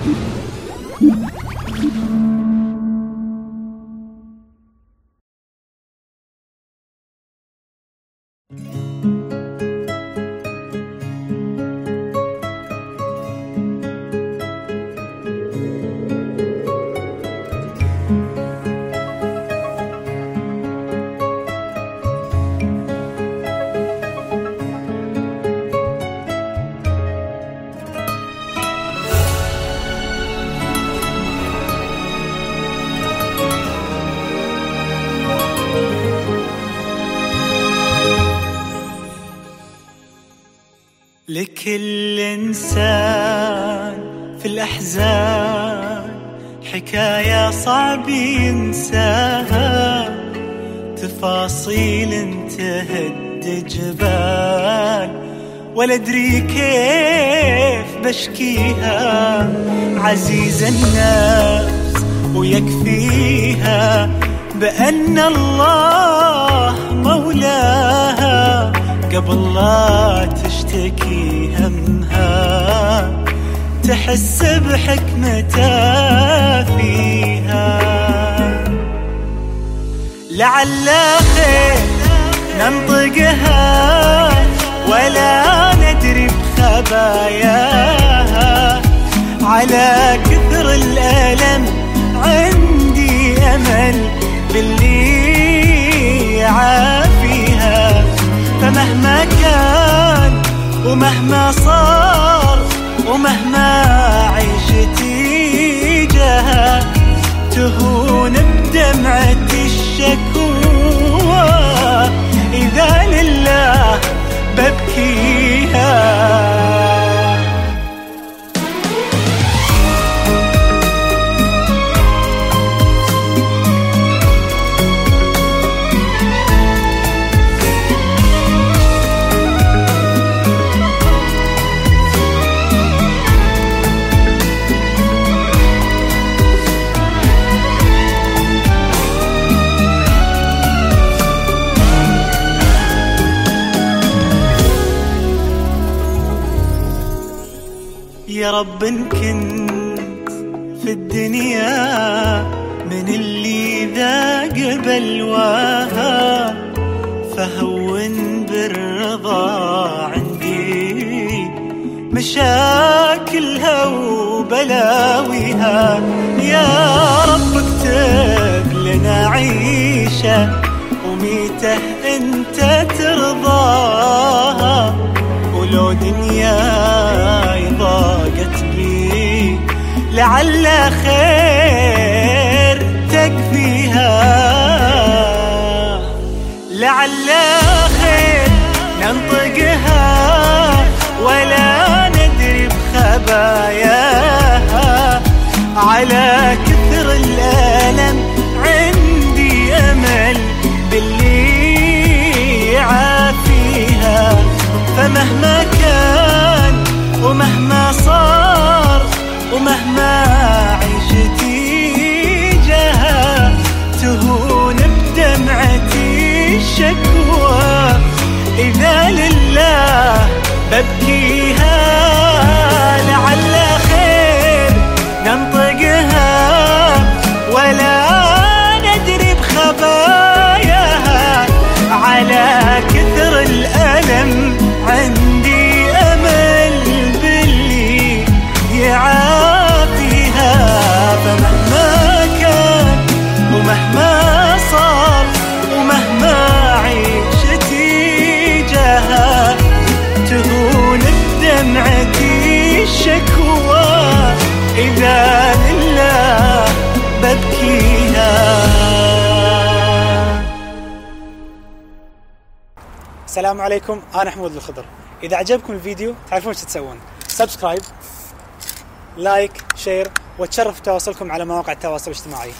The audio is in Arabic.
thank you لكل إنسان في الأحزان حكاية صعب ينساها. تفاصيل تهد جبال ولا أدري كيف بشكيها. عزيز النفس ويكفيها بأن الله مولاها. قبل لا تشتكي همها تحس بحكمته فيها. لعل خير ننطقها ولا ندري بخباياها. على كثر الألم عندي أمل باللي ومهما صار ومهما عيشتي جها تهون بدمعة الشكوى. إذا لله ببكيها يا رب إن كنت في الدنيا من اللي ذاق بلواها فهون بالرضا عندي مشاكلها وبلاويها. يا رب اكتب لنا عيشة وميتة انت ترضاها. ولو دنياي لعل خير تكفيها. لعل خير ننطقها ولا ندري بخباياها. على كثر السلام عليكم أنا حمود الخضر. إذا عجبكم الفيديو تعرفون إيش تسوون. subscribe like share وتشرف بتواصلكم على مواقع التواصل الاجتماعي.